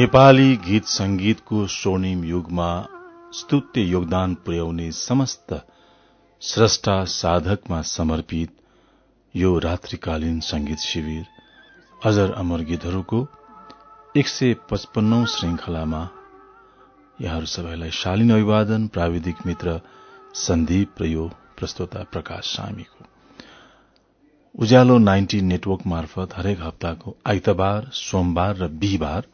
नेपाली गीत संगीतको स्वर्णिम युगमा स्तुत्य योगदान पुर्याउने समस्त स्रष्टा साधकमा समर्पित यो रात्रिकालीन संगीत शिविर अजर अमर गीतहरूको एक सय पचपन्नौ श्रृंखलामा यहाँहरू सबैलाई शालीन अभिवादन प्राविधिक मित्र सन्दीप र यो प्रस्तोता प्रकाश सामीको। उज्यालो नाइन्टी नेटवर्क मार्फत हरेक हप्ताको आइतबार सोमबार र बिहिबार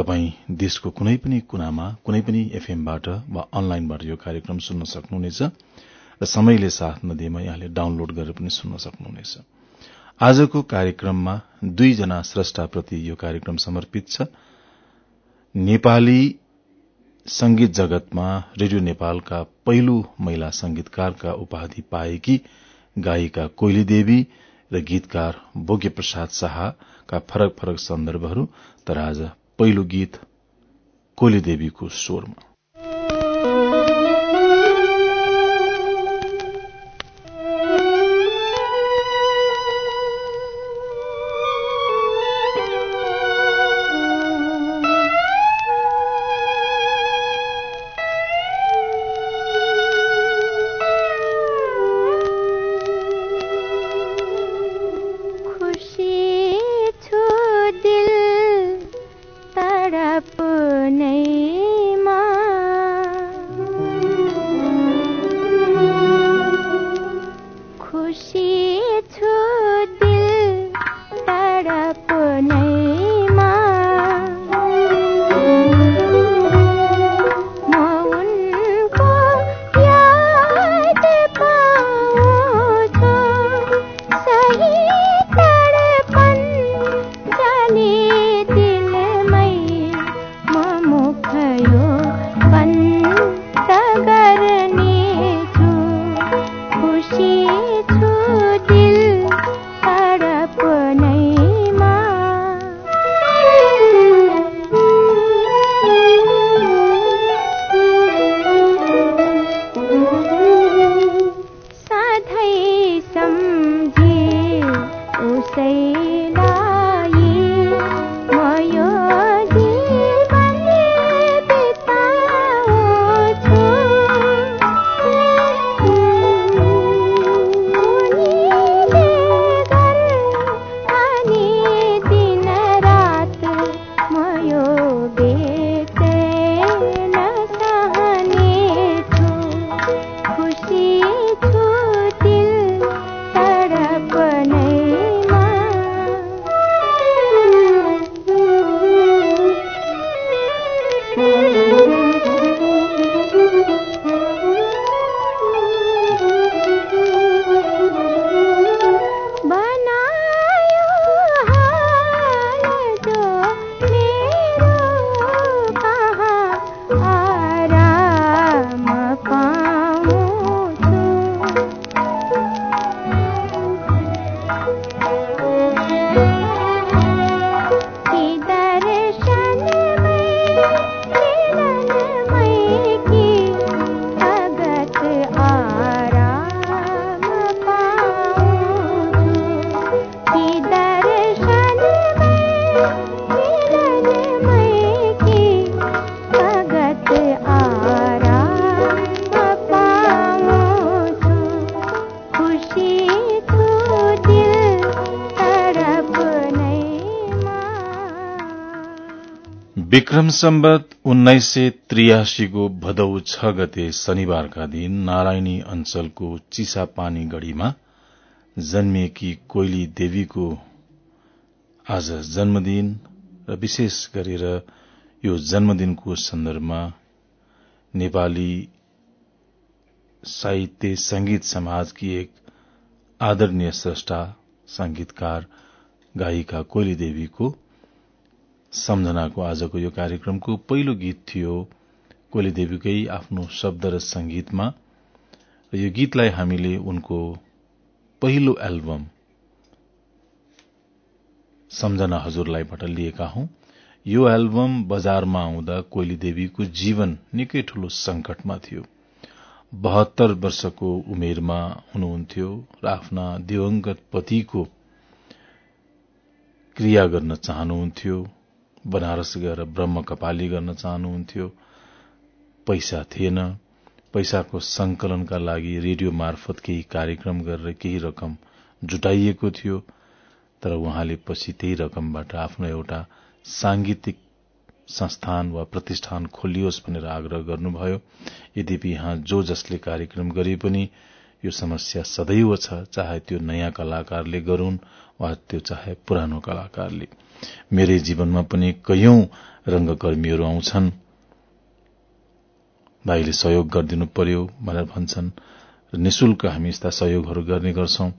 तपाई देशको कुनै पनि कुनामा कुनै पनि एफएमबाट वा अनलाइनबाट यो कार्यक्रम सुन्न सक्नुहुनेछ र समयले साथ नदिएमा यहाँले डाउनलोड गरेर पनि सुन्न सक्नुहुनेछ। आजको कार्यक्रममा दुईजना स्रष्टाप्रति यो कार्यक्रम समर्पित छ। नेपाली संगीत जगतमा रेडियो नेपालका पहिलो महिला संगीतकारका उपाधि पाएकी गायिका कोइली देवी र गीतकार भोग्य प्रसाद शाहका फरक फरक सन्दर्भहरू तर आज पहिलो गीत कोली देवीको स्वरमा। विक्रम सम्बत उन्नाइस सय त्रियासीको भदौ छ गते शनिबारका दिन नारायणी अञ्चलको चिसापानी गढ़ीमा जन्मिएकी कोइली देवीको आज जन्मदिन र विशेष गरेर यो जन्मदिनको सन्दर्भमा नेपाली साहित्य संगीत समाजकी एक आदरणीय स्रष्टा संगीतकार गायिका कोइली देवीको सम्झनाको आजको यो कार्यक्रमको पहिलो गीत थियो कोली देवीकै आफ्नो शब्द र संगीतमा र यो गीतलाई हामीले उनको पहिलो एल्बम सम्झना हजुरलाईबाट लिएका हौं। यो एल्बम बजारमा आउँदा कोइली देवीको जीवन निकै ठूलो संकटमा थियो। बहत्तर वर्षको उमेरमा हुनुहुन्थ्यो र आफ्ना दिवंगत पतिको क्रिया गर्न चाहनुहुन्थ्यो। बनारस गएर ब्रह्म कपाली गर्न चाहनुहुन्थ्यो। पैसा थिएन। पैसाको संकलनका लागि रेडियो मार्फत केही कार्यक्रम गरेर केही रकम जुटाइएको थियो तर उहाँले पछि त्यही रकमबाट आफ्नो एउटा सांगीतिक संस्थान वा प्रतिष्ठान खोलियोस् भनेर आग्रह गर्नुभयो। यद्यपि यहाँ जो जसले कार्यक्रम गरे पनि यो समस्या सदैव छ चाहे त्यो नयाँ कलाकारले गरून् वा त्यो चाहे पुरानो कलाकारले। मेरै जीवनमा पनि कैयौं रंगकर्मीहरू आउँछन्। भाइले सहयोग गरिदिनु पर्यो भनेर भन्छन्। र निशुल्क हामी यस्ता सहयोगहरू गर्ने गर्छौं।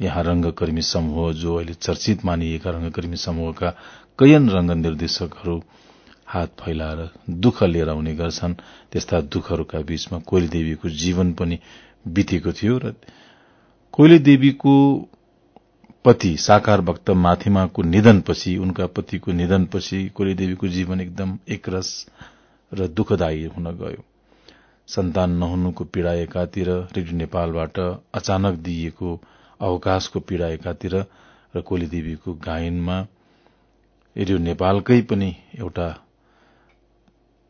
यहाँ रंगकर्मी समूह जो अहिले चर्चित मानिएका रंगकर्मी समूहका कैयन रंग निर्देशकहरू हात फैलाएर दुःख लिएर आउने गर्छन् त्यस्ता दुःखहरूका बीचमा कोइली देवीको जीवन पनि बितेको थियो र कोइली देवीको पति साकार भक्त माथिमाको निधनपछि उनका पतिको निधनपछि कोइली देवीको जीवन एकदम एकरस र दुःखदायी हुन गयो। सन्तान नहुनुको पीड़ा एकातिर रेडियो नेपालबाट अचानक दिइएको अवकाशको पीड़ा एकातिर र कोली देवीको गायनमा रेडियो नेपालकै पनि एउटा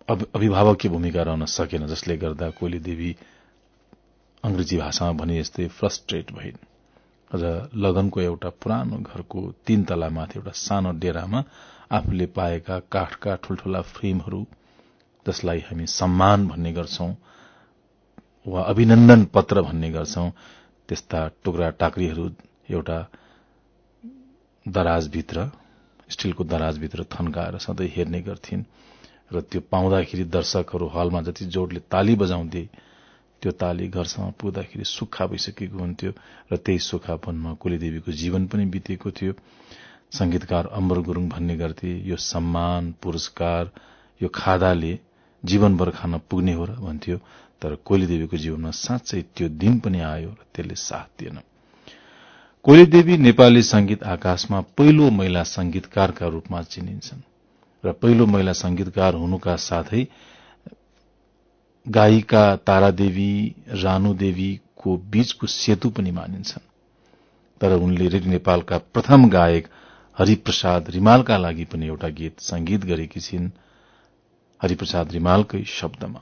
अभिभावकीय भूमिका रहन सकेन जसले गर्दा कोली देवी अंग्रेजी भाषामा भने जस्तै फ्रस्ट्रेट भइन्। र लगनको एउटा पुरानो घरको तीन तलामाथि एउटा सानो डेरामा आफूले पाएका काठका ठूल्ठूला फ्रेमहरू जसलाई हामी सम्मान भन्ने गर्छौं वा अभिनन्दन पत्र भन्ने गर्छौं त्यस्ता टुक्रा टाक्रीहरू एउटा दराजभित्र स्टीलको दराजभित्र थन्काएर सधैँ हेर्ने गर्थिन्। र त्यो पाउँदाखेरि दर्शकहरू हलमा जति जोडले ताली बजाउँथे त्यो ताली घरसम्म पुग्दाखेरि सुक्खा भइसकेको हुन्थ्यो र त्यही सुक्खापनमा कुलीदेवीको जीवन पनि बितेको थियो। संगीतकार अम्बर गुरूङ भन्ने गर्थे यो सम्मान पुरस्कार यो खादाले जीवनभर खान पुग्ने हो र भन्थ्यो। तर कोइलीदेवीको जीवनमा साँच्चै त्यो दिन पनि आयो र त्यसले साथ दिएन। कोइलीदेवी नेपाली संगीत आकाशमा पहिलो महिला संगीतकारका रूपमा चिनिन्छन् र पहिलो महिला संगीतकार हुनुका साथै गायिका तारादेवी रानुदेवीको बीचको सेतु पनि मानिन्छन्। तर उनले रेडियो नेपालका प्रथम गायक हरिप्रसाद रिमालका लागि पनि एउटा गीत संगीत गरेकी छिन्। हरिप्रसाद रिमालकै शब्दमा।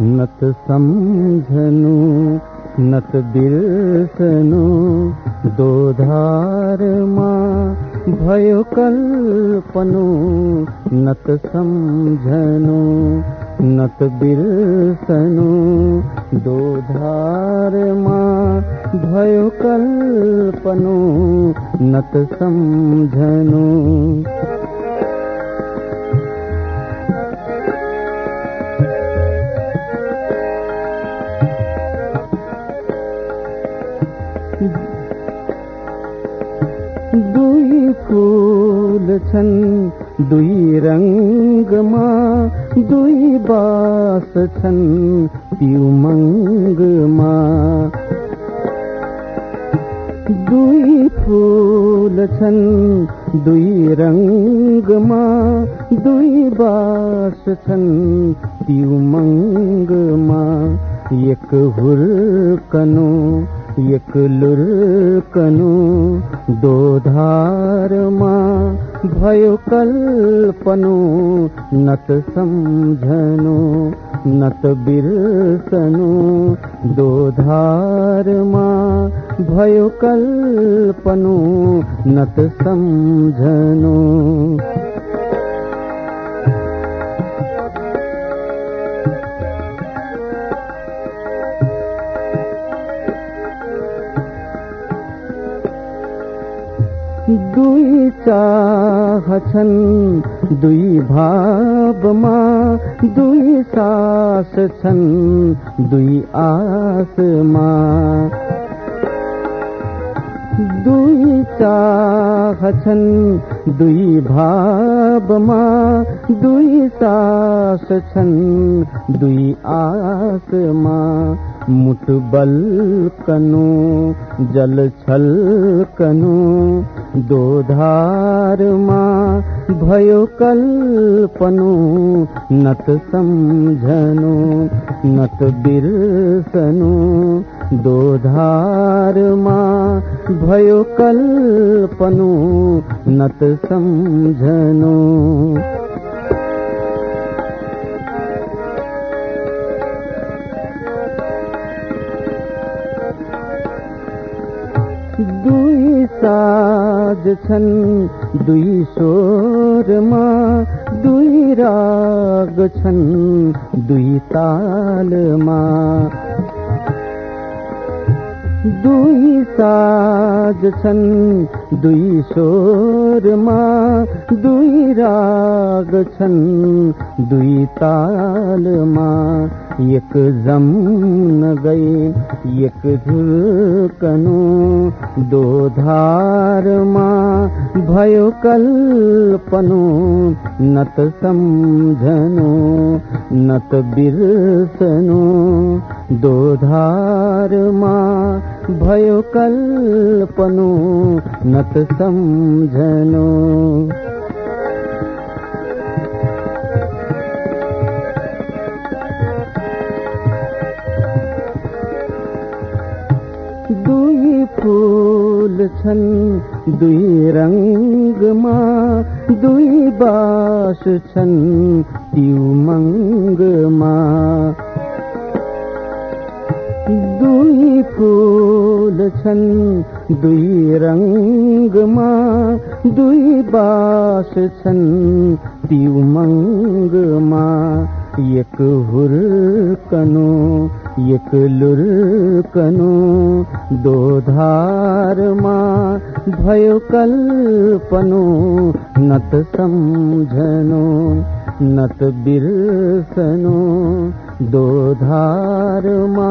नत सम्झनु नत बिर्सनु दोधारमा भयो कल्पनु नत सम्झनु नत बिर्सनु। दोधारमा भयो कल्पनु नत सम्झनु। छन् दुई रङ्गमा दुई बास छन् त्यो मङ्गमा। दुई फूल छन् दुई रङ्गमा दुई बास छन् त्यो मङ्गमा। एक हुर्कनु एक्लुर्कनु दोधारमा भयो कल्पनु नत सम्झनु नत बिर्सनु दोधारमा भयो कल्पनु नत सम्झनु चाह छन् दुई भावमा दुई सास छन् दुई आसमा दुई चाह छन् दुई भावमा दुई सास छन् दुई आसमा मुटबल कनु जल छल कनु दोधारमा भयो कल्पनु नत सम्झनु नत बिर्सनु। दोधारमा भयो कल्पनु नत सम्झनु। दुई साज छन् दुई स्वरमा दुई राग छन् दुई तालमा। दुई साज छन्। दुई स्वरमा दुई राग छन्। दुई तालमा झुकनु दो धारमा भयो कल्पनु नत सम्झनु नत बिर्सनु दो धारमा भयो कल्पनु नत सम्झनु फूल छन् दुई रङ्गमा दुई बास छन् त्यो मङ्गमा। दुई फूल छन् दुई रङ्गमा दुई बास छन् त्यो मङ्गमा। एक हुर्कनु एक लुर्कनु दो धारमा भयो कल्पनु नत सम्झनु नत बिर्सनु दो धारमा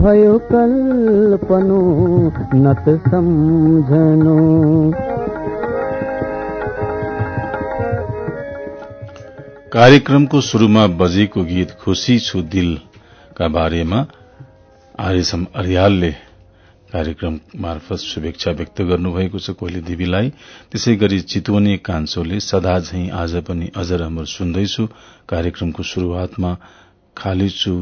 भयो कल्पनु नत सम्झनु कार्यक्रमको शुरूमा बजेको गीत खुशी छु दिलका बारेमा आर्यसम अरियालले कार्यक्रम मार्फत शुभेच्छा व्यक्त गर्नुभएको छ कोइली देवीलाई। त्यसै गरी चितवनी कान्छोले सदा झै आज पनि अझ राम्रो सुन्दैछु। कार्यक्रमको शुरूआतमा खाली छु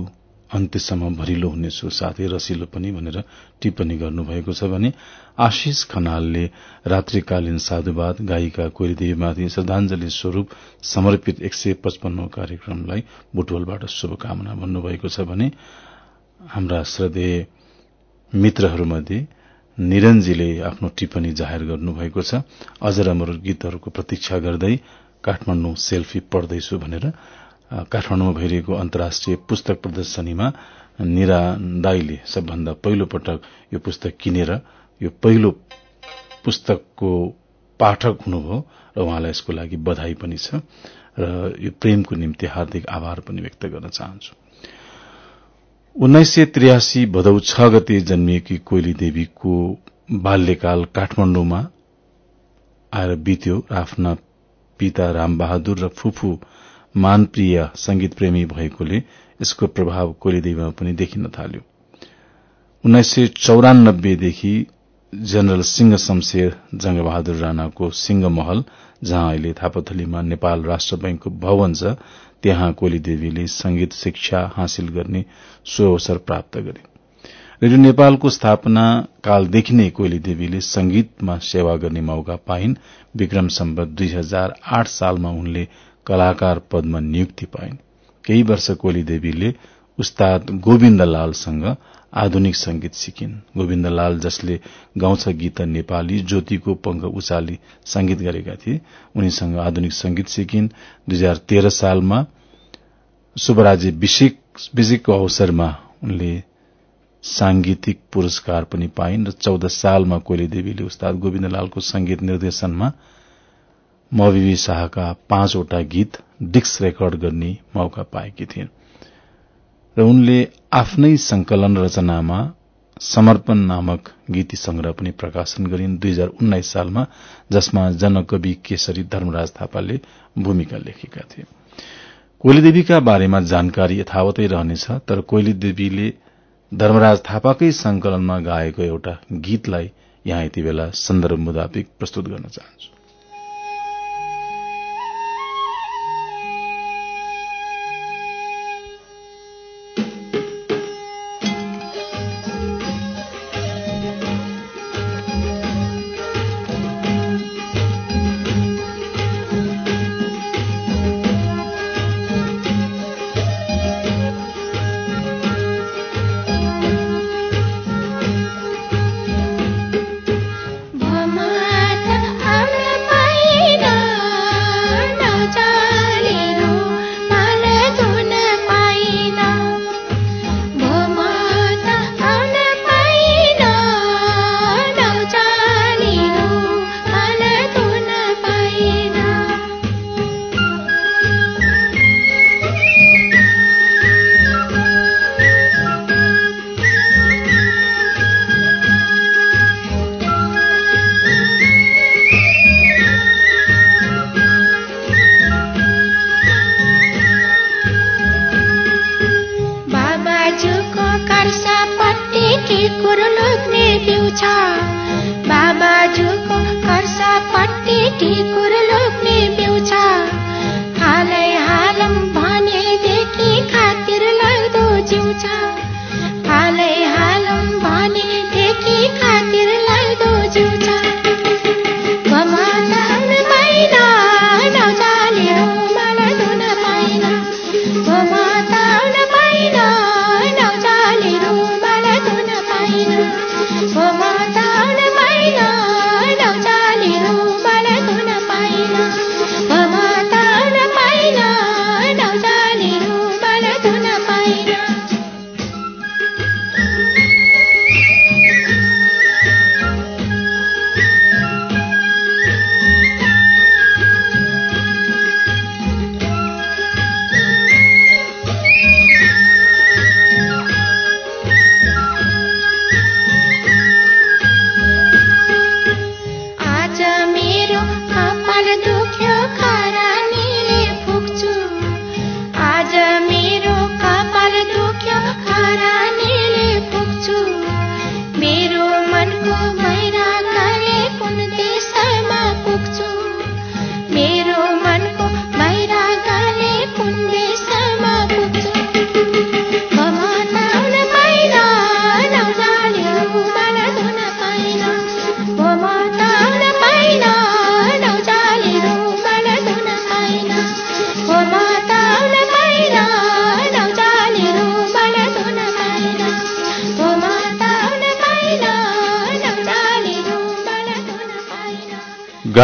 अन्त्यसम्म भरिलो हुनेछु साथै रसिलो पनि भनेर टिप्पणी गर्नुभएको छ भने आशिष खनालले रात्रिकालीन साधुवाद गायिका कोइलीदेवीमाथि श्रद्धांजलि स्वरूप समर्पित एक सय पचपन्न कार्यक्रमलाई बुटवलबाट शुभकामना भन्नुभएको छ भने हाम्रा श्रद्धेय मित्रहरूमध्ये निरञ्जीले आफ्नो टिप्पणी जाहेर गर्नुभएको छ। अझ राम्रो गीतहरूको प्रतीक्षा गर्दै काठमाण्डु सेल्फी पढ्दैछु भनेर काठमाडौँमा भइरहेको अन्तर्राष्ट्रिय पुस्तक प्रदर्शनीमा निरा दाईले सबभन्दा पहिलो पटक यो पुस्तक किनेर यो पहिलो पुस्तकको पाठक हुनुभयो र उहाँलाई यसको लागि बधाई पनि छ र यो प्रेमको निम्ति हार्दिक आभार पनि व्यक्त गर्न चाहन्छु। उन्नाइस सय त्रियासी भदौ छ गते जन्मिएकी कोइली देवीको बाल्यकाल काठमाण्डुमा आएर बित्यो आफ्ना पिता रामबहादुर र फुफू मानप्रिय संगीत प्रेमी भएकोले यसको प्रभाव कोइलीदेवीमा पनि देखिन थाल्यो। उन्नाइस सय चौरानब्बेदेखि जनरल सिंह शमशेर जंगबहादुर राणाको सिंह महल जहाँ अहिले थापाथलीमा नेपाल राष्ट्र बैंकको भवन छ त्यहाँ कोली देवीले संगीत शिक्षा हासिल गर्ने सो अवसर प्राप्त गरे। रेडियो नेपालको स्थापना कालदेखि नै कोइली देवीले संगीतमा सेवा गर्ने मौका पाइन्। विक्रम सम्बत दुई हजार आठ सालमा उनले कलाकार पदमा नियुक्ति पाइन्। केही वर्ष कोली देवीले उस्ताद गोविन्द लालसँग आधुनिक संगीत सिकिन्। गोविन्द लाल जसले गाउँछ गीत नेपाली ज्योतिको पंख उचाली संगीत गरेका थिए उनीसँग आधुनिक संगीत सिकिन्। दुई हजार तेह्र सालमा शुभराजी विषयको अवसरमा उनले सांगीतिक पुरस्कार पनि पाइन् र चौध सालमा कोइली देवीले उस्ताद गोविन्द लालको संगीत निर्देशनमा मविवी शाहका पाँचवटा गीत डिक्स रेकर्ड गर्ने मौका पाएकी थिइन् र उनले आफ्नै संकलन रचनामा समर्पण नामक गीती संग्रह पनि प्रकाशन गरिन् दुई हजार उन्नाइस सालमा जसमा जनकवि केशरी धर्मराज थापाले भूमिका लेखेका थिए कोइलीदेवीका बारेमा जानकारी यथावतै रहनेछ तर कोइलीदेवीले धर्मराज थापाकै संकलनमा गाएको एउटा गीतलाई यहाँ यति बेला सन्दर्भ मुताबिक प्रस्तुत गर्न चाहन्छु।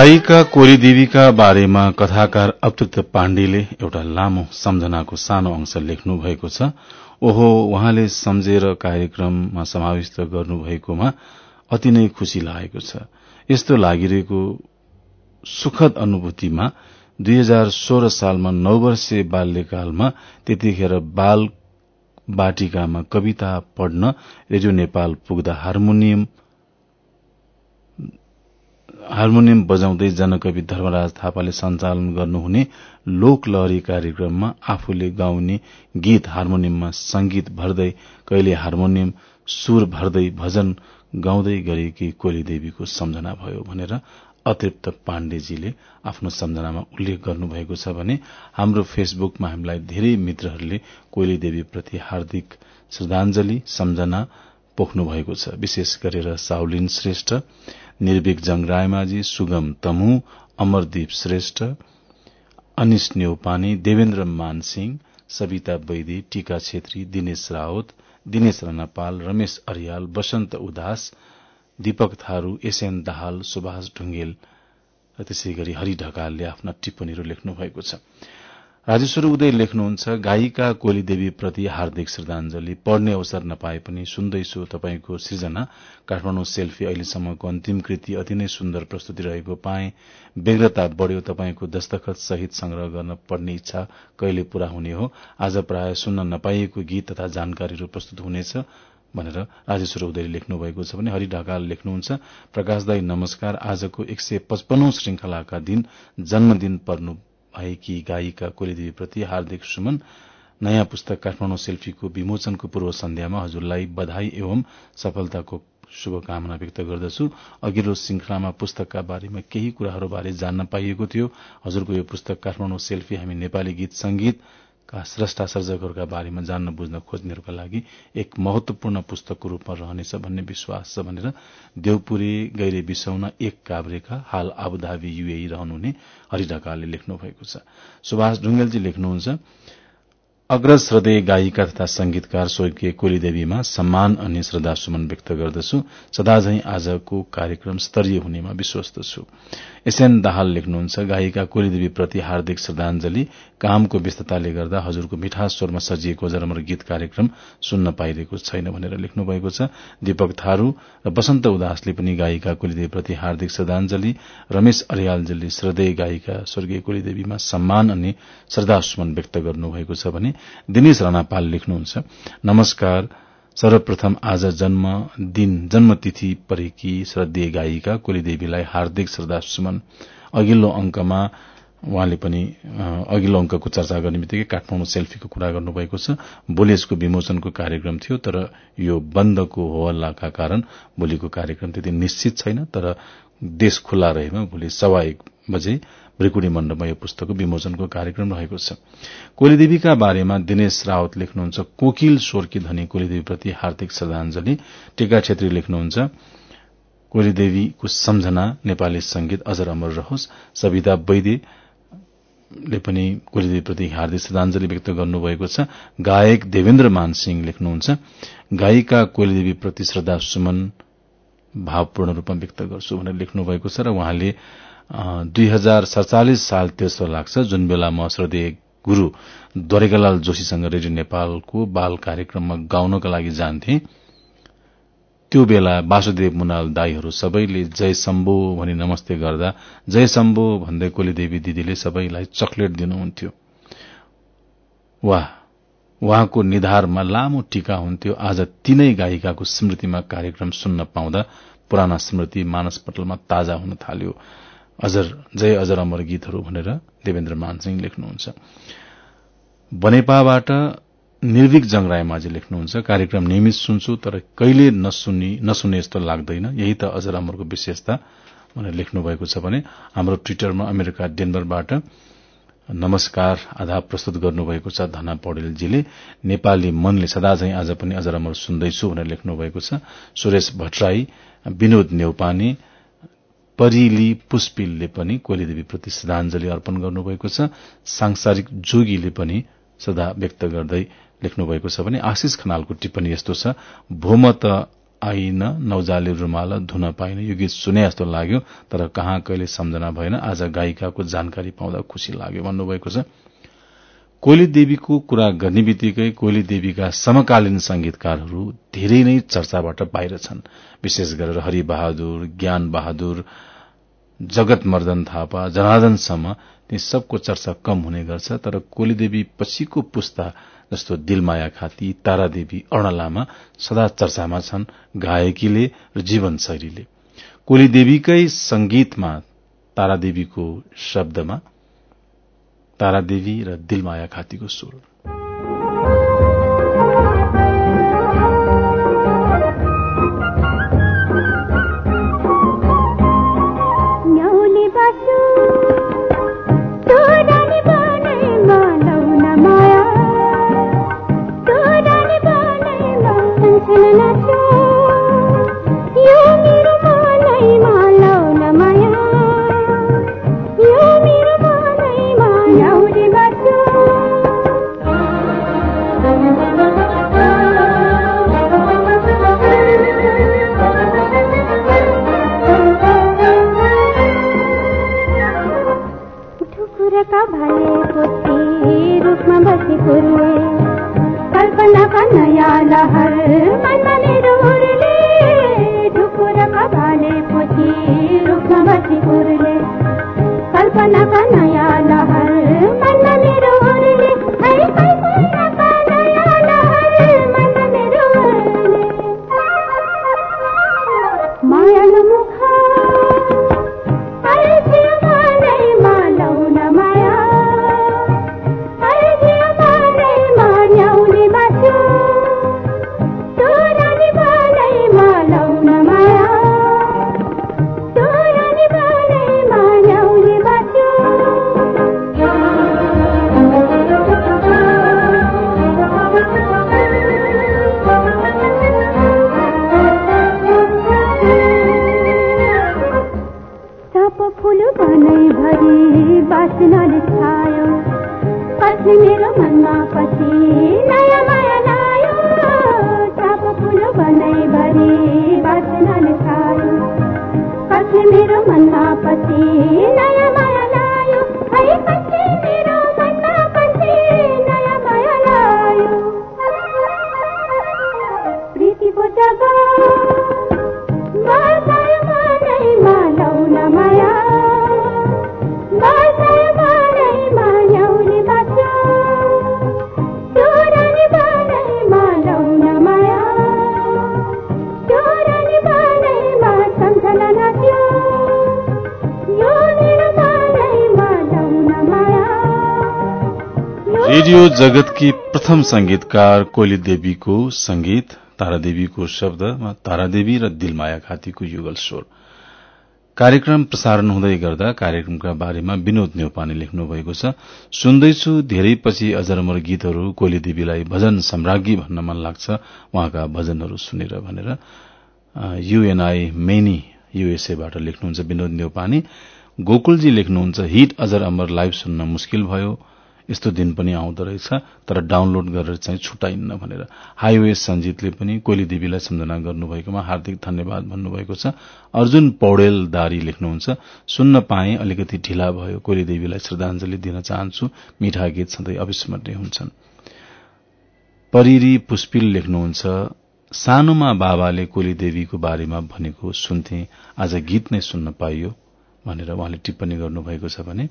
गायिका कोरी देवीका बारेमा कथाकार अप्तुत पाण्डेले एउटा लामो सम्झनाको सानो अंश लेख्नु भएको छ। ओहो उहाँले सम्झेर कार्यक्रममा समाविष्ट गर्नुभएकोमा अति नै खुशी लागेको छ। यस्तो लागिरहेको सुखद अनुभूतिमा दुई हजार सोह्र सालमा नौ वर्षीय बाल्यकालमा त्यतिखेर बाल बाटिकामा कविता पढ्न रेडियो नेपाल पुग्दा हार्मोनियम हार्मोनियम बजाउँदै जनकवि धर्मराज थापाले सञ्चालन गर्नुहुने लोकलहरी कार्यक्रममा आफूले गाउने गीत हार्मोनियममा संगीत भर्दै कहिले हार्मोनियम सुर भर्दै भजन गाउँदै गरेकी कोली देवीको सम्झना भयो भनेर अतृप्त पाण्डेजीले आफ्नो सम्झनामा उल्लेख गर्नुभएको छ भने हाम्रो फेसबुकमा हामीलाई धेरै मित्रहरूले कोइली देवीप्रति हार्दिक श्रद्धांजलि सम्झना पोख्नु भएको छ। विशेष गरेर साउलिन श्रेष्ठ निर्भीक जंग रायमाझी सुगम तमु अमरदीप श्रेष्ठ अनिश नेउपाने देवेन्द्र मानसिंह सविता बैदी टीका छेत्री दिनेश रावत दिनेश राणापाल रमेश अरियाल वसन्त उदास दीपक थारू एसएन दाहाल सुभाष ढुंगेल र त्यसै गरी हरि ढकालले आफ्ना टिप्पणीहरू लेख्नु भएको छ। राजेश्वर उदय लेख्नुहुन्छ गायिका कोली देवी प्रति हार्दिक श्रद्धांजलि पढ्ने अवसर नपाए पनि सुन्दैछु तपाईँको सृजना। काठमाडौँ सेल्फी अहिलेसम्मको अन्तिम कृति। अति नै सुन्दर प्रस्तुति रहेको पाए। व्यग्रता बढ़्यो तपाईँको दस्तखत सहित संग्रह गर्न पढ्ने इच्छा कहिले पूरा हुने हो? आज प्राय सुन्न नपाइएको गीत तथा जानकारीहरू प्रस्तुत हुनेछ। भनेर राजेश्वर उदयले लेख्नु भएको छ भने हरि ढकाल लेख्नुहुन्छ प्रकाशदाई नमस्कार। आजको एक सय पचपन्नौ श्रृंखलाका दिन जन्मदिन पर्नु भएकी गायिका कोलीदेवीप्रति हार्दिक सुमन। नयाँ पुस्तक काठमाडौँ सेल्फीको विमोचनको पूर्व सन्ध्यामा हजुरलाई बधाई एवं सफलताको शुभकामना व्यक्त गर्दछु। अघिल्लो श्रृंखलामा पुस्तकका बारेमा केही कुराहरूबारे जान्न पाइएको थियो। हजुरको यो पुस्तक काठमाडौँ सेल्फी हामी नेपाली गीत संगीत का स्रष्टा सर्जकहरूका बारेमा जान्न बुझ्न खोज्नेहरूका लागि एक महत्वपूर्ण पुस्तकको रूपमा रहनेछ भन्ने विश्वास छ भनेर देवपुरे गैरे बिसौना एक काभ्रेका हाल आबुधाबी युए रहनुहुने हरिढकालले लेख्नु भएको छ। सुभाष ढुङ्गेलजी लेख्नुहुन्छ अग्रज श्रद्धेय गायिका तथा संगीतकार स्वर्गीय कोलीदेवीमा सम्मान अनि श्रद्धा सुमन व्यक्त गर्दछु। सदाझै आजको कार्यक्रम स्तरीय हुनेमा विश्वस्त छु। एसएन दाहाल लेख्नुहुन्छ गायिका कोलीदेवी प्रति हार्दिक श्रद्धांजलि कामको व्यस्तताले गर्दा हजुरको मिठा स्वरमा सजिएको जरमर गीत कार्यक्रम सुन्न पाइरहेको छैन भनेर लेख्नु भएको छ। दीपक थारू र वसन्त उदासले पनि गायिका कोलीदेवी प्रति हार्दिक श्रद्धांजलि रमेश अरियालजीले श्रद्धेय गायिका स्वर्गीय कोलीदेवीमा सम्मान अनि श्रद्धासुमन व्यक्त गर्नुभएको छ भने दिनेश राणापाल लेख्नुहुन्छ। नमस्कार सर्वप्रथम आज जन्म दिन जन्मतिथि परेकी श्रद्धेय गायिका कोलीदेवीलाई हार्दिक श्रद्धासुमन अघिल्लो अंकमा उहाँले पनि अघिल्लो अंकको चर्चा गर्ने बित्तिकै काठमाडौँ सेल्फीको कुरा गर्नुभएको छ। भोलि यसको विमोचनको कार्यक्रम थियो तर यो बन्दको होहल्लाका कारण भोलिको कार्यक्रम त्यति निश्चित छैन। तर देश खुल्ला रहेमा भोलि सवा एक बजे भ्रिकुडी मण्डपमा यो पुस्तकको विमोचनको कार्यक्रम रहेको छ। कोलीदेवीका बारेमा दिनेश रावत लेख्नुहुन्छ कोकिल स्वरकी धनी कोलीदेवीप्रति हार्दिक श्रद्धांजलि टीका छेत्री लेख्नुहुन्छ कोलीदेवीको सम्झना नेपाली संगीत अझ अमर रहोस्। सविता वैद्य ले पनि कोलीदेवीप्रति हार्दिक श्रद्धांजलि व्यक्त गर्नुभएको छ। गायक देवेन्द्र मान सिंह लेख्नुहुन्छ गायिका कोलीदेवीप्रति श्रद्धा सुमन भावपूर्ण रूपमा व्यक्त गर्छु भनेर लेख्नु भएको छ र उहाँले दुई हजार सड़चालिस साल तेस्रो लाग्छ जुन बेला म श्रद्धेय गुरू द्वारिकालाल जोशीसँग रेडियो नेपालको बाल कार्यक्रममा गाउनका लागि जान्थे। त्यो बेला वासुदेव मुनाल दाईहरू सबैले जय शम्भो भनी नमस्ते गर्दा जय शम्भो भन्दै कोली देवी दिदीले सबैलाई चकलेट दिनुहुन्थ्यो। वाह उहाँको निधारमा लामो टीका हुन्थ्यो। आज तीनै गायिकाको स्मृतिमा कार्यक्रम सुन्न पाउँदा पुराना स्मृति मानस पटलमा ताजा हुन थाल्यो। अजर जय अजर अमर गीतहरू भनेर देवेन्द्र मानसिंह लेख्नुहुन्छ। बनेपाबाट निर्विक जङरायमाझी लेख्नुहुन्छ कार्यक्रम नियमित सुन्छु तर कहिले नसुनी नसुने जस्तो लाग्दैन। यही त अजर अमरको विशेषता भनेर लेख्नु भएको छ भने हाम्रो ट्विटरमा अमेरिका डेनबरबाट नमस्कार आधा प्रस्तुत गर्नुभएको छ धना पौडेलजीले। नेपाली मनले सदा झै आज पनि अजर अमर सुन्दैछु भनेर लेख्नु भएको छ। सुरेश भट्टराई विनोद नेउपाने परिली पुष्पिलले पनि कोलीदेवीप्रति श्रद्धांजलि अर्पण गर्नुभएको छ। सांसारिक जोगीले पनि श्रद्धा व्यक्त गर्दै लेख्नु भएको छ भने आशिष खनालको टिप्पणी यस्तो छ भूम त आइन नौजाले रूमाल धुन पाइन यो गीत सुने जस्तो लाग्यो तर कहाँ कहिले सम्झना भएन आज गायिकाको जानकारी पाउँदा खुशी लाग्यो भन्नुभएको छ। कोइली देवीको कुरा गर्ने बित्तिकै कोइली देवीका समकालीन संगीतकारहरू धेरै नै चर्चाबाट बाहिर छन्। विशेष गरेर हरि बहादुर ज्ञान बहादुर जगत मर्दन थापा जनार्दनसम्म ती सबको चर्चा कम हुने गर्छ तर कोलीदेवी पछिको पुस्ता जस्तो दिलमाया खाती तारादेवी अर्ण सदा चर्चामा छन् गायकीले र जीवनशैलीले कोलीदेवीकै संगीतमा तारादेवीको शब्दमा तारादेवी र दिलमाया खातीको स्वर। पद्मवती पुरुले कल्पनाका नयाँ लहर मनमा मेरो उर्ले ढुकुर कपाले रूपमा रुक्मवती पुरुले कल्पनाका नयाँ रेडियो जगतकी प्रथम संगीतकार कोइली देवीको संगीत तारादेवीको शब्दमा तारादेवी र दिलमाया घातीको युगल स्वर। कार्यक्रम प्रसारण हुँदै गर्दा कार्यक्रमका बारेमा विनोद नेौपाने लेख्नु भएको छ। सुन्दैछु धेरै पछि अजरमर गीतहरू कोइली देवीलाई भजन सम्राज्ञी भन्न मन लाग्छ। उहाँका भजनहरू सुनेर भनेर युएनआई मेनी युएसएबाट लेख्नुहुन्छ विनोद नेौपाने गोकुलजी लेख्नुहुन्छ हिट अजर अमर लाइभ सुन्न मुस्किल भयो। यस्तो दिन पनि आउँदो रहेछ तर डाउनलोड गरेर चाहिँ छुटाइन्न भनेर। हाइवे सञ्जितले पनि कोइली देवीलाई सम्झना गर्नुभएकोमा हार्दिक धन्यवाद भन्नुभएको छ। अर्जुन पौडेल दारी लेख्नुहुन्छ सुन्न पाए अलिकति ढिला भयो। कोइली देवीलाई श्रद्धांजलि दिन चाहन्छु। मिठा गीत सधैँ अविस्मरणीय हुन्छन्। परिरी पुष्पिल लेख्नुहुन्छ सानोमा बाबाले कोली देवीको बारेमा भनेको सुन्थे आज गीत नै सुन्न पाइयो भनेर उहाँले टिप्पणी गर्नुभएको छ भने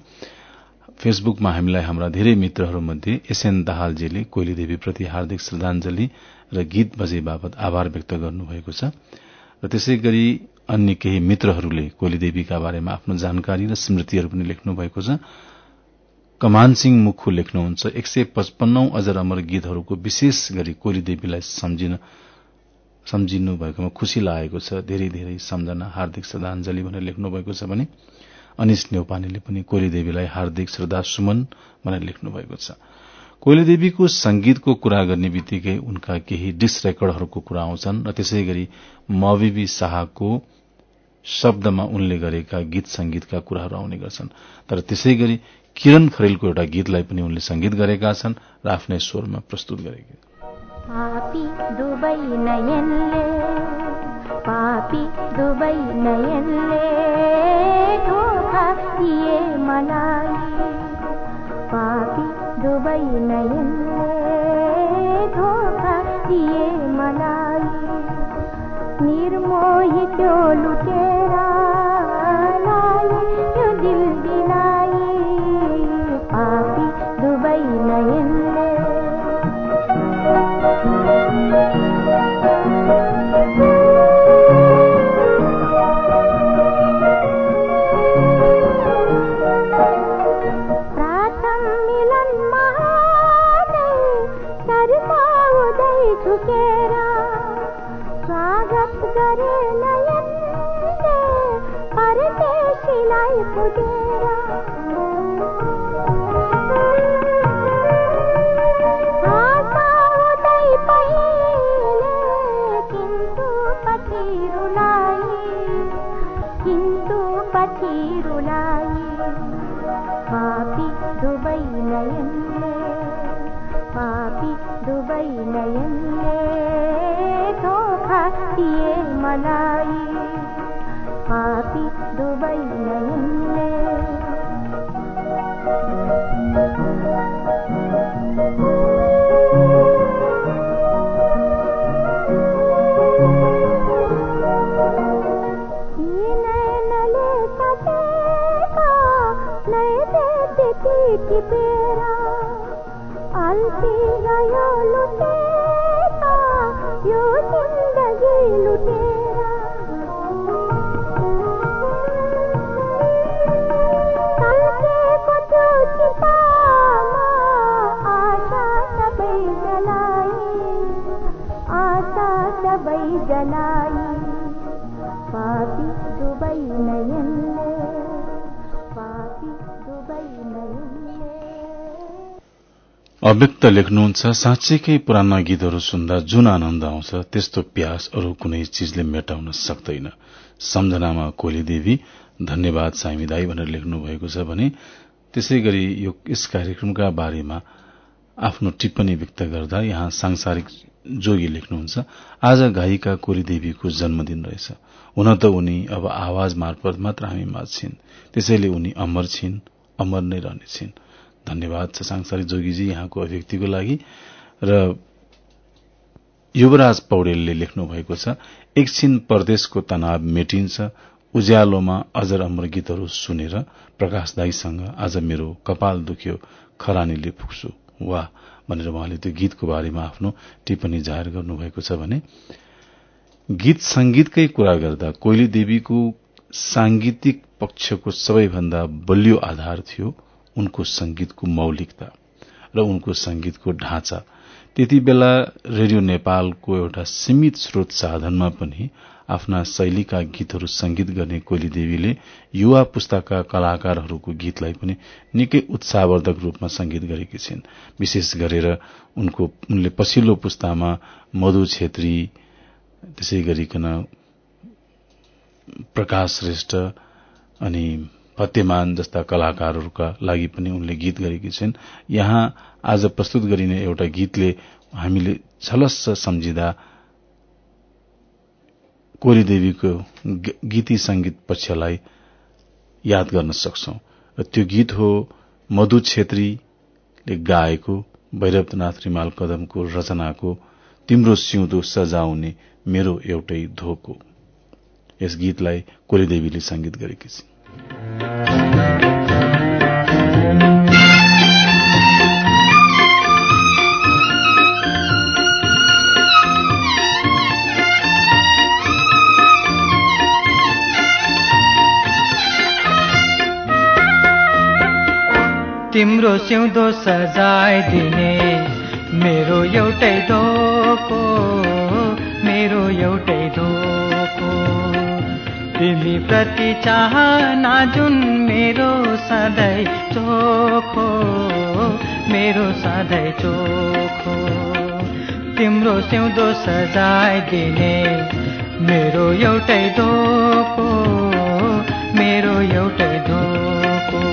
फेसबुकमा हामीलाई हाम्रा धेरै मित्रहरूमध्ये एसएन दाहालजीले कोइली देवीप्रति हार्दिक श्रद्धांजलि र गीत बजे बापत आभार व्यक्त गर्नुभएको छ। र त्यसै गरी अन्य केही मित्रहरूले कोइली देवीका बारेमा आफ्नो जानकारी र स्मृतिहरू पनि लेख्नु भएको छ। कमान सिंह मुखु लेख्नुहुन्छ एक सय पचपन्नौ अजर अमर गीतहरूको विशेष गरी कोइली देवीलाई सम्झिन भएकोमा खुशी लागेको छ। धेरै धेरै सम्झना हार्दिक श्रद्धांजलि भनेर लेख्नु भएको छ भने अनिश नेौपानेले पनि कोइली देवीलाई हार्दिक श्रद्धा सुमन भनेर लेख्नु भएको छ। कोइली देवीको संगीतको कुरा गर्ने बित्तिकै उनका केही डिस रेकर्डहरूको कुरा आउँछन् र त्यसै गरी मविबी शाहको शब्दमा उनले गरेका गीत संगीतका कुराहरू आउने गर्छन्। तर त्यसै गरी किरण खरेलको एउटा गीतलाई पनि उनले संगीत गरेका छन् र आफ्नै स्वरमा प्रस्तुत गरेका। धोका दिए मलाई पापी दुबै नयनले धोका दिए मलाई निर्मोही त्यो लुटेरा दुबै नयन अव्यक्त लेख्नुहुन्छ साँच्चैकै पुराना गीतहरू सुन्दा जुन आनन्द आउँछ त्यस्तो प्यास अरू कुनै चिजले मेटाउन सक्दैन। सम्झनामा कोली देवी धन्यवाद साइमी दाई भनेर लेख्नु भएको छ भने त्यसै गरी यो यस कार्यक्रमका बारेमा आफ्नो टिप्पणी व्यक्त गर्दा यहाँ सांसारिक जोगी लेख्नुहुन्छ आज गायिका कोली देवीको जन्मदिन रहेछ। हुन त उनी अब आवाज मार्फत मात्र हामी माझ छिन्। त्यसैले उनी अमर छिन् अमर नै रहनेछिन् धन्यवाद छ सांसारिक जोगीजी यहाँको अभिव्यक्तिको लागि। र युवराज पौडेलले लेख्नु भएको छ एकछिन परदेशको तनाव मेटिन्छ। उज्यालोमा अजर अमर गीतहरू सुनेर प्रकाश दाईसँग आज मेरो कपाल दुख्यो खरानीले पुग्छु वाह भनेर उहाँले त्यो गीतको बारेमा आफ्नो टिप्पणी जाहेर गर्नुभएको छ भने गीत संगीतकै कुरा गर्दा कोइली देवीको सांगीतिक पक्षको सबैभन्दा बलियो आधार थियो उनको संगीतको मौलिकता र उनको संगीतको ढाँचा। त्यति बेला रेडियो नेपालको एउटा सीमित स्रोत साधनमा पनि आफ्ना शैलीका गीतहरू संगीत गर्ने कोइली देवीले युवा पुस्ताका कलाकारहरूको गीतलाई पनि निकै उत्साहवर्धक रूपमा संगीत गरेकी छिन्। विशेष गरेर उनको उनले पछिल्लो पुस्तामा मधु छेत्री त्यसै गरिकन प्रकाश श्रेष्ठ अनि फतेमान जस्ता कलाकारहरूका लागि पनि उनले गीत गरेकी छिन्। यहाँ आज प्रस्तुत गरिने एउटा गीतले हामीले छलस्स सम्झिँदा कोरी देवीको गीती संगीत पक्षलाई याद गर्न सक्छौ। र त्यो गीत हो मधु छेत्रीले गाएको भैरवनाथ रिमाल कदमको रचनाको तिम्रो सिउँदो सजाउने मेरो एउटै धोको। यस गीतलाई कोलीदेवीले संगीत गरेकी छिन्। तिम्रो सिउँदो सजाइदिने मेरो एउटै धोको मेरो एउटै धोको। तिमी प्रति चाहना जुन मेरो सधैँ चोखो मेरो सधैँ चोखो। तिम्रो सिउँदो सजाइदिने मेरो एउटै धोको मेरो एउटै धोको।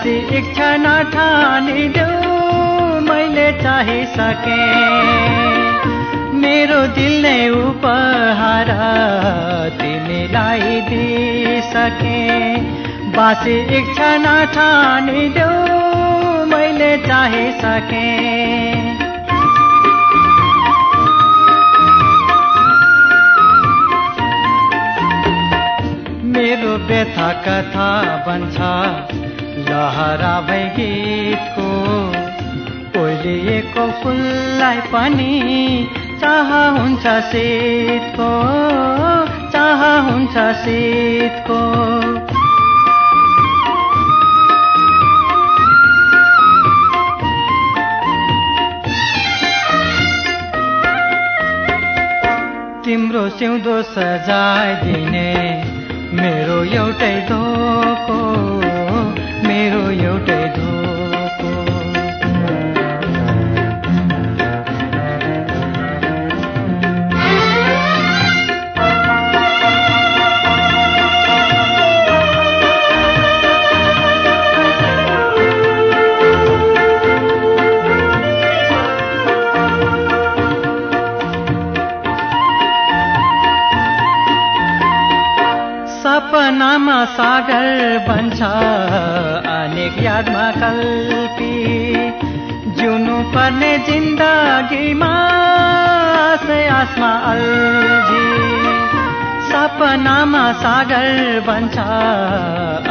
बासी इच्छा नठानिदेऊ मैले चाहिसके। मेरो दिल नै उपहार तिमीलाई दिइसके। बासी इच्छा नठानिदेऊ मैले चाहिसके। मेरो व्यथा कथा बन्छ लहरा भई गीतको ओलिएको फुललाई पनि चाह हुन्छ शीतको चाह हुन्छ शीतको। तिम्रो सिउँदो सजाइदिने मेरो एउटै मेरो एउटै सपनामा सागर यादमा कल्पी जिउनु पर्ने जिन्दगीमा आशै आसमा अल्झी। सपनामा सागर बन्छ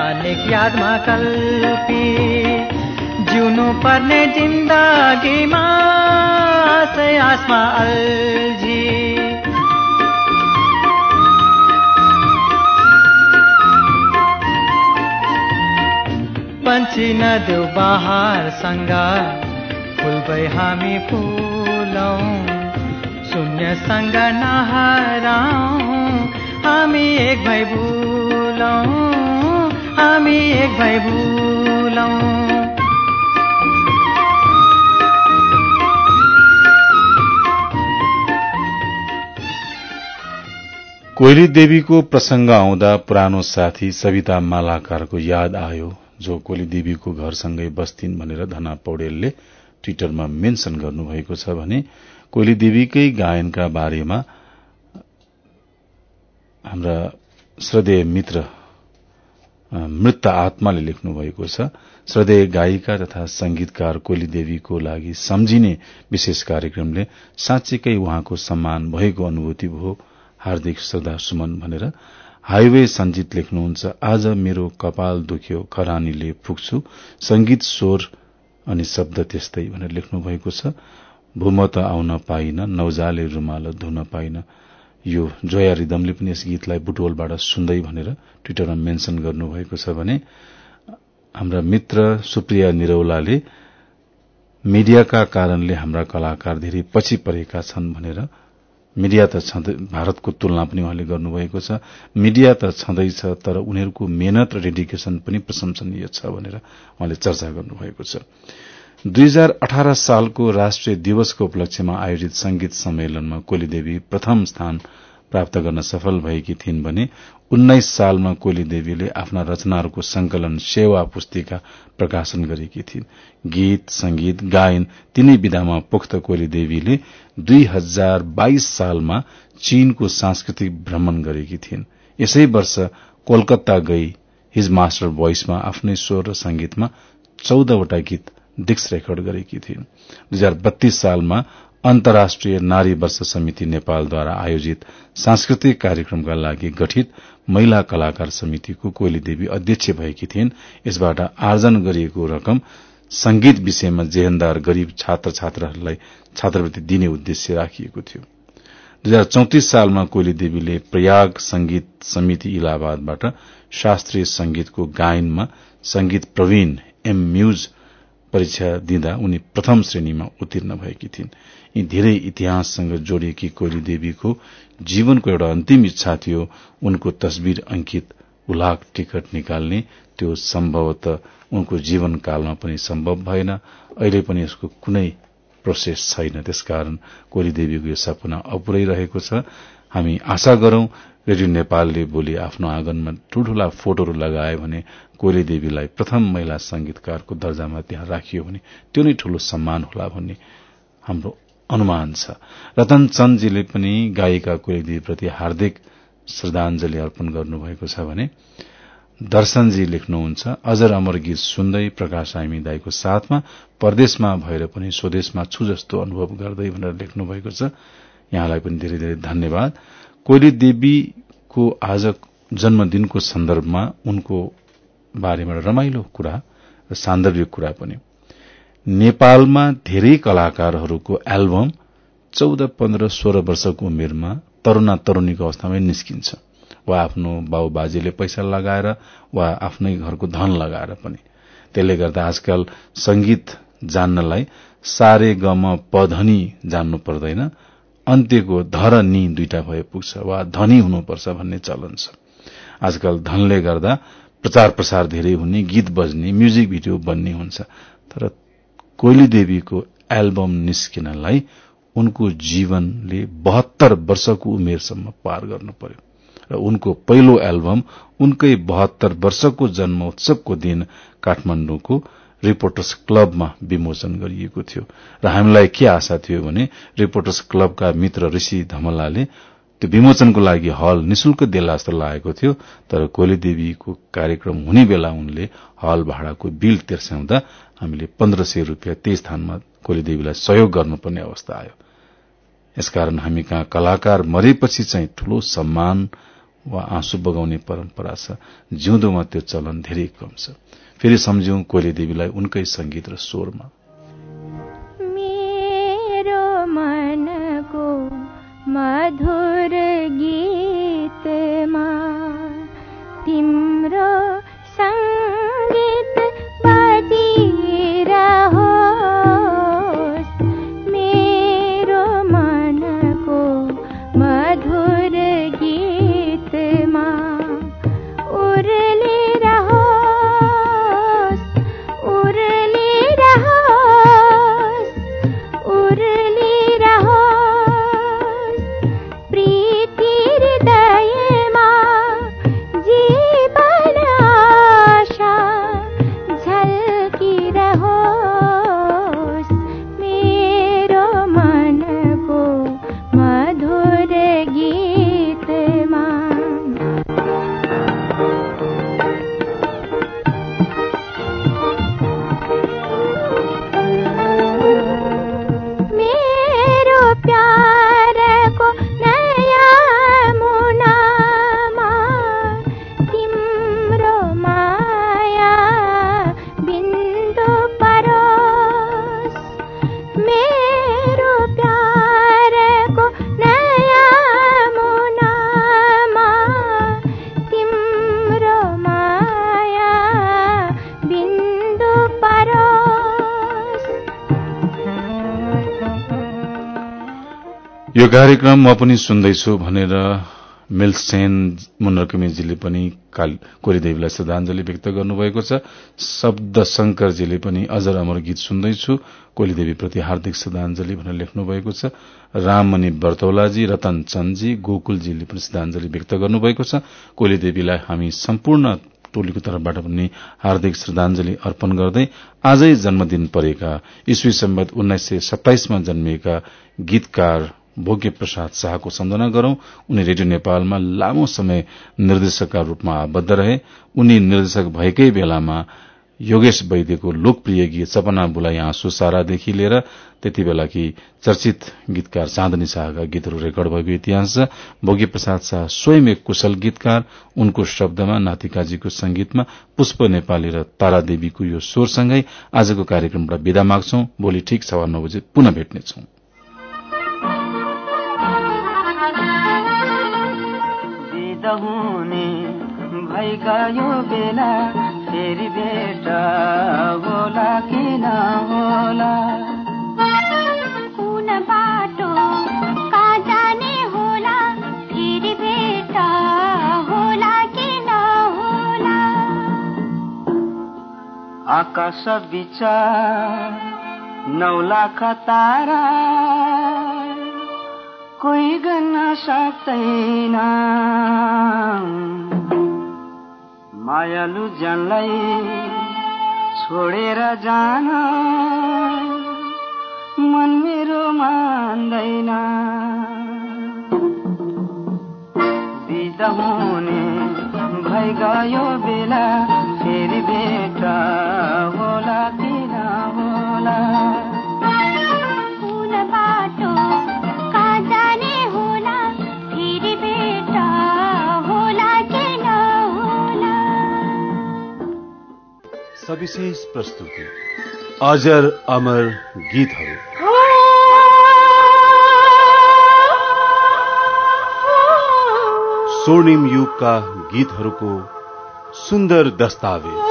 अनेक यादमा कल्पी जिउनु पर्ने जिन्दगीमा आशै आसमा अल्झी। पन्छी नदेऊ बहारसँग। फुल हामी फुलौँ शून्यसँग नहराउँ। हामी एक भाइ भुलौँ हामी एक भाइ भुलौँ। कोइली देवीको प्रसंग आउँदा पुरानो साथी सविता मालाकारको याद आयो। जो कोइली देवीको घरसँगै बस्थिन् भनेर धना पौडेलले ट्विटरमा मेन्शन गर्नुभएको छ भने कोइली देवीकै गायनका बारेमा हाम्रा श्रद्धेय मित्र मृत आत्माले लेख्नु भएको छ। श्रद्धेय गायिका तथा संगीतकार कोइली देवीको लागि सम्झिने विशेष कार्यक्रमले साँच्चीकै उहाँको सम्मान भएको अनुभूति भयो हार्दिक श्रद्धा सुमन भनेर। हाइवे सञ्जित लेख्नुहुन्छ। आज मेरो कपाल दुख्यो खरानीले फुक्छु संगीत स्वर अनि शब्द त्यस्तै भनेर लेख्नु भएको छ। भूम त आउन पाइन नौजाले रुमाल धुन पाइन। यो जोया रिदमले पनि यस गीतलाई बुटोलबाट सुन्दै भनेर ट्विटरमा मेन्शन गर्नुभएको छ भने हाम्रा मित्र सुप्रिया निरौलाले मीडियाका कारणले हाम्रा कलाकार धेरै पछि परेका छन् भनेर मिडिया त छँदै भारतको तुलना पनि उहाँले गर्नुभएको छ। मिडिया त छँदैछ तर उनीहरूको मेहनत र डेडिकेशन पनि प्रशंसनीय छ भनेर उहाँले चर्चा गर्नुभएको छ। दुई हजार अठार सालको राष्ट्रिय दिवसको उपलक्ष्यमा आयोजित संगीत सम्मेलनमा कोलीदेवी प्रथम स्थान प्राप्त गर्न सफल भएकी थिइन् भने उन्नाइस सालमा कोली देवीले आफ्ना रचनाहरूको संकलन सेवा पुस्तिका प्रकाशन गरेकी थिइन्। गीत संगीत गायन तीनै विधामा पोख्त कोली देवीले दुई हजार बाइस सालमा चीनको सांस्कृतिक भ्रमण गरेकी थिइन्। यसै वर्ष कोलकाता गई हिज मास्टर भोइसमा आफ्नै स्वर र संगीतमा चौधवटा गीत डिक्स रेकर्ड गरेकी थिइन्। दुई सालमा अन्तर्राष्ट्रिय नारी वर्ष समिति नेपालद्वारा आयोजित सांस्कृतिक कार्यक्रमका लागि गठित महिला कलाकार समितिको कोइली देवी अध्यक्ष भएकी थिइन्। यसबाट आर्जन गरिएको रकम संगीत विषयमा जेहेन्दार गरीब छात्र छात्राहरूलाई छात्रवृत्ति दिने उद्देश्य राखिएको थियो। दुई हजार चौतिस सालमा कोइली देवीले प्रयाग संगीत समिति इलाहाबादबाट शास्त्रीय संगीतको गायनमा संगीत प्रवीण एम म्यूज परीक्षा दिँदा उनी प्रथम श्रेणीमा उत्तीर्ण भएकी थिइन्। यी धेरै इतिहाससँग जोडिएकी कोइली देवीको जीवनको एउटा अन्तिम इच्छा थियो उनको तस्विर अंकित उलाक टिकट निकाल्ने। त्यो सम्भवत उनको जीवनकालमा पनि सम्भव भएन। अहिले पनि यसको कुनै प्रोसेस छैन। त्यसकारण कोली देवीको यो सपना अपुरै रहेको छ। हामी आशा गरौं रेडियो नेपालले भोलि आफ्नो आँगनमा ठूल्ठूला फोटोहरू लगाए भने कोली देवीलाई प्रथम महिला संगीतकारको दर्जामा त्यहाँ राखियो भने त्यो नै ठूलो सम्मान होला भन्ने हाम्रो अनुमान छ। रतन चन्दजीले पनि गायिका प्रति हार्दिक श्रद्धांजलि अर्पण गर्नुभएको छ भने दर्शनजी लेख्नुहुन्छ अजर अमर गीत सुन्दै प्रकाश आइमी दाईको साथमा परदेशमा भएर पनि स्वदेशमा छु जस्तो अनुभव गर्दै भनेर लेख्नु भएको छ। यहाँलाई पनि धेरै धेरै धन्यवाद। कोइली देवीको आज जन्मदिनको सन्दर्भमा उनको बारेमा रमाइलो कुरा र सान्दर्भिक कुरा पनि। नेपालमा धेरै कलाकारहरूको एल्बम चौध पन्ध्र सोह्र वर्षको उमेरमा तरूणा तरूणीको अवस्थामै निस्किन्छ। वा आफ्नो बाउ बाजेले पैसा लगाएर वा आफ्नै घरको धन लगाएर पनि। त्यसले गर्दा आजकल संगीत जान्नलाई सारे गम पधनी जान्नु पर्दैन। अन्त्यको धर नि दुईटा भए पुग्छ वा धनी हुनुपर्छ भन्ने चलन छ। आजकल धनले गर्दा प्रचार प्रसार धेरै हुने गीत बज्ने म्युजिक भिडियो बन्ने हुन्छ। तर कोइली देवीको एल्बम निस्किनलाई उनको जीवनले बहत्तर वर्षको उमेरसम्म पार गर्नु पर्यो। र उनको पहिलो एल्बम उनकै बहत्तर वर्षको जन्म उत्सवको दिन काठमाण्डुको रिपोर्टर्स क्लबमा विमोचन गरिएको थियो। र हामीलाई के आशा थियो भने रिपोर्टर्स क्लबका मित्र ऋषि धमलाले त्यो विमोचनको लागि हल निशुल्क देला जस्तो लागेको थियो तर कोली देवीको कार्यक्रम हुने बेला उनले हल भाडाको बिल तिर्स्याउँदा हामीले पन्ध्र सय रूपियाँ त्यही स्थानमा कोलीदेवीलाई सहयोग गर्नुपर्ने अवस्था आयो। यसकारण हामी कहाँ कलाकार मरेपछि चाहिँ ठूलो सम्मान वा आँसु बगाउने परम्परा छ। जिउँदोमा त्यो चलन धेरै कम छ। फेरि सम्झ्यौं कोइली देवीलाई उनकै संगीत र स्वरमा। मधुर गीतमा तिम्रो यो कार्यक्रम म पनि सुन्दैछु भनेर मिल्सेन मुन्नरकमिजीले पनि कोलीदेवीलाई श्रद्धांजलि व्यक्त गर्नुभएको छ। शब्द शंकरजीले पनि अजर अमर गीत सुन्दैछु। कोलीदेवीप्रति हार्दिक श्रद्धांजलि भनेर लेख्नु भएको छ। राममणि बर्तौलाजी रतन चन्दजी गोकुलजीले पनि श्रद्धांजलि व्यक्त गर्नुभएको छ। कोलीदेवीलाई हामी सम्पूर्ण टोलीको तर्फबाट पनि हार्दिक श्रद्धांजलि अर्पण गर्दै आजै जन्मदिन परेका ईस्वी सम्बत उन्नाइस सय सत्ताइसमा जन्मिएका गीतकार भोग्य प्रसाद शाहको सम्झना गरौं। उनी रेडियो नेपालमा लामो समय निर्देशकका रूपमा आबद्ध रहे। उनी निर्देशक भएकै बेलामा योगेश वैद्यको लोकप्रिय गीत सपना बुलाई आँसु सारादेखि लिएर त्यति बेलाकी चर्चित गीतकार चाँदनी शाहका गीतहरू रेकर्ड भएको इतिहास छ। भोगी प्रसाद शाह स्वयं एक कुशल गीतकार। उनको शब्दमा नातिकाजीको संगीतमा पुष्प नेपाली र तारादेवीको यो स्वरसँगै आजको कार्यक्रमबाट विदा माग्छौ। भोलि ठिक सवा नौ बजे पुनः भेट्नेछौं। हुने भएका यो बेला फेरि भेट होला कि होला? कुन बाटो कहाँ जाने होला फेरि भेट होला कि होला? आकाश विचार नौ लाख तारा कोही गर्न सक्दैन मायालु जानलाई छोडेर जान। मन मेरो मान्दैन। बिदा हुने भइ गयो बेला फेरि भेट होला किन होला सविशेष प्रस्तुति। अजर अमर गीतहरू। स्वर्णिम युगका गीतहरूको सुन्दर दस्तावेज।